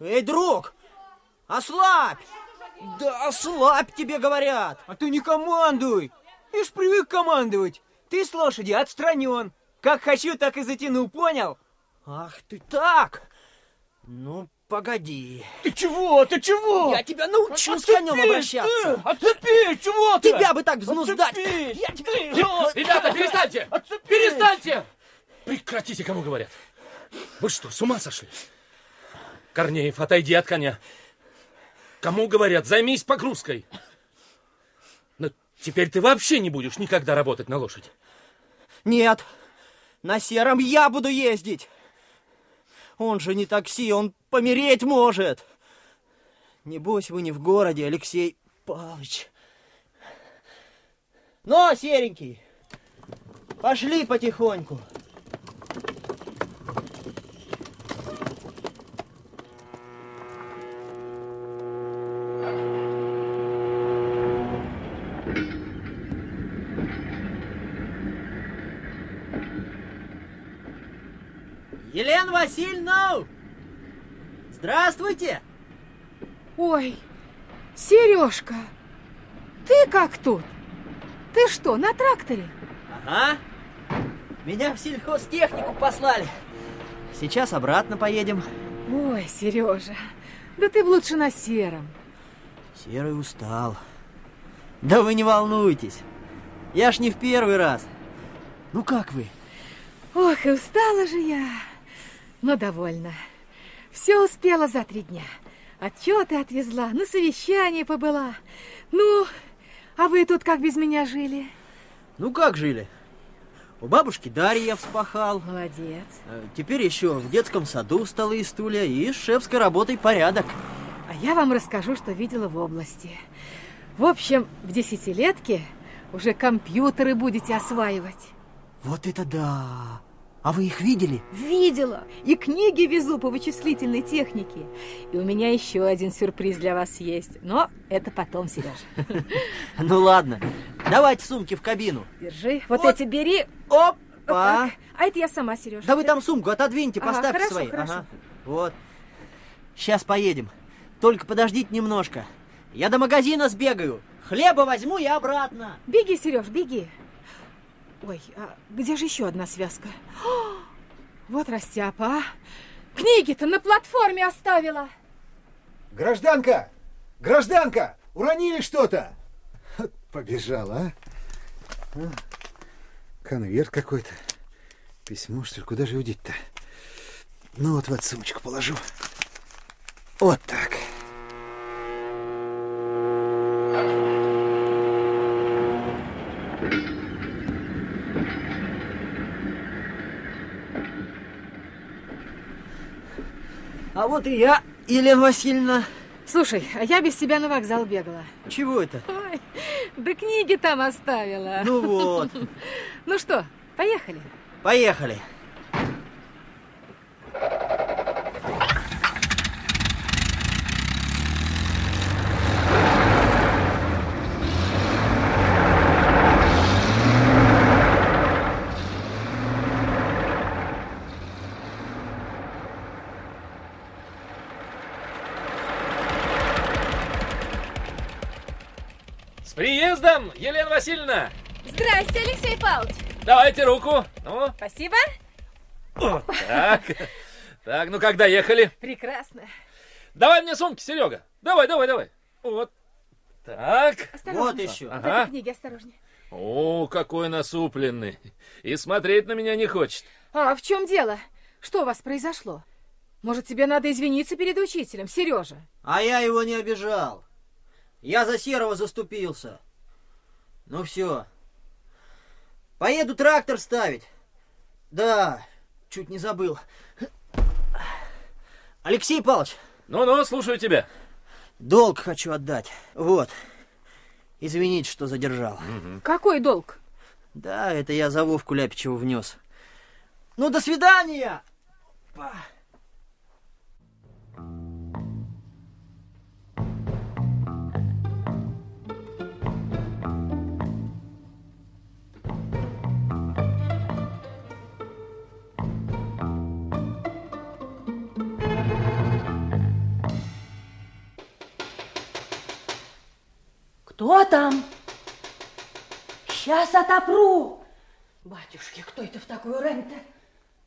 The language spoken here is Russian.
Эй, друг, ослабь! Да ослабь, тебе говорят! А ты не командуй! Ты ж привык командовать! Ты с лошади отстранен! Как хочу, так и затяну, понял? Ах ты так! Ну, погоди. Ты чего? Ты чего? Я тебя научу Отцепись, с конем обращаться. Ты! Отцепись, чего ты? Тебя бы так взнуздать. Отцепись. Я тебя... Ребята, перестаньте! Отцепись. Перестаньте! Прекратите, кому говорят. Вы что, с ума сошли? Корнеев, отойди от коня. Кому говорят, займись погрузкой. Но теперь ты вообще не будешь никогда работать на лошади. Нет, на сером я буду ездить. Он же не такси, он помереть может. Небось вы не в городе, Алексей Павлович. Но, серенький, пошли потихоньку. Елена Васильевна! Здравствуйте! Ой, Сережка, ты как тут? Ты что, на тракторе? Ага. Меня в сельхозтехнику послали. Сейчас обратно поедем. Ой, Сережа, да ты лучше на сером. Серый устал. Да вы не волнуйтесь. Я ж не в первый раз. Ну как вы? Ох, и устала же я но довольна. Все успела за три дня. Отчеты отвезла, на совещание побыла. Ну, а вы тут как без меня жили? Ну, как жили? У бабушки Дарьи я вспахал. Молодец. Э, теперь еще в детском саду столы и стулья, и с шефской работой порядок. А я вам расскажу, что видела в области. В общем, в десятилетке уже компьютеры будете осваивать. Вот это да! А вы их видели? Видела. И книги везу по вычислительной технике. И у меня еще один сюрприз для вас есть. Но это потом, Сережа. Ну ладно. Давайте сумки в кабину. Держи. Вот эти бери. Оп. А это я сама, Сережа. Да вы там сумку отодвиньте, поставьте свои. Хорошо. Вот. Сейчас поедем. Только подождите немножко. Я до магазина сбегаю. Хлеба возьму и обратно. Беги, Сереж, беги. Ой, а где же еще одна связка? О, вот растяпа, а! Книги-то на платформе оставила. Гражданка! Гражданка! Уронили что-то! Побежала, а? Конверт какой-то. Письмо, что ли? Куда же удить-то? Ну вот в эту сумочку положу. Вот так. А вот и я, Елена Васильевна. Слушай, а я без тебя на вокзал бегала. Чего это? Ой, да книги там оставила. Ну вот. Ну что, поехали? Поехали. Приездом, Елена Васильевна! Здрасте, Алексей Павлович! Давайте руку. Ну. Спасибо. Вот так. Так, ну когда ехали? Прекрасно. Давай мне сумки, Серега. Давай, давай, давай. Вот. Так. Осторожно. Вот еще. Ага. книги, осторожнее. О, какой насупленный. И смотреть на меня не хочет. А в чем дело? Что у вас произошло? Может, тебе надо извиниться перед учителем, Сережа? А я его не обижал. Я за Серого заступился. Ну все. Поеду трактор ставить. Да, чуть не забыл. Алексей Павлович. Ну-ну, слушаю тебя. Долг хочу отдать. Вот. Извините, что задержал. Угу. Какой долг? Да, это я за Вовку Ляпичеву внес. Ну, до свидания! Кто там? Сейчас отопру. Батюшки, кто это в такую рань-то?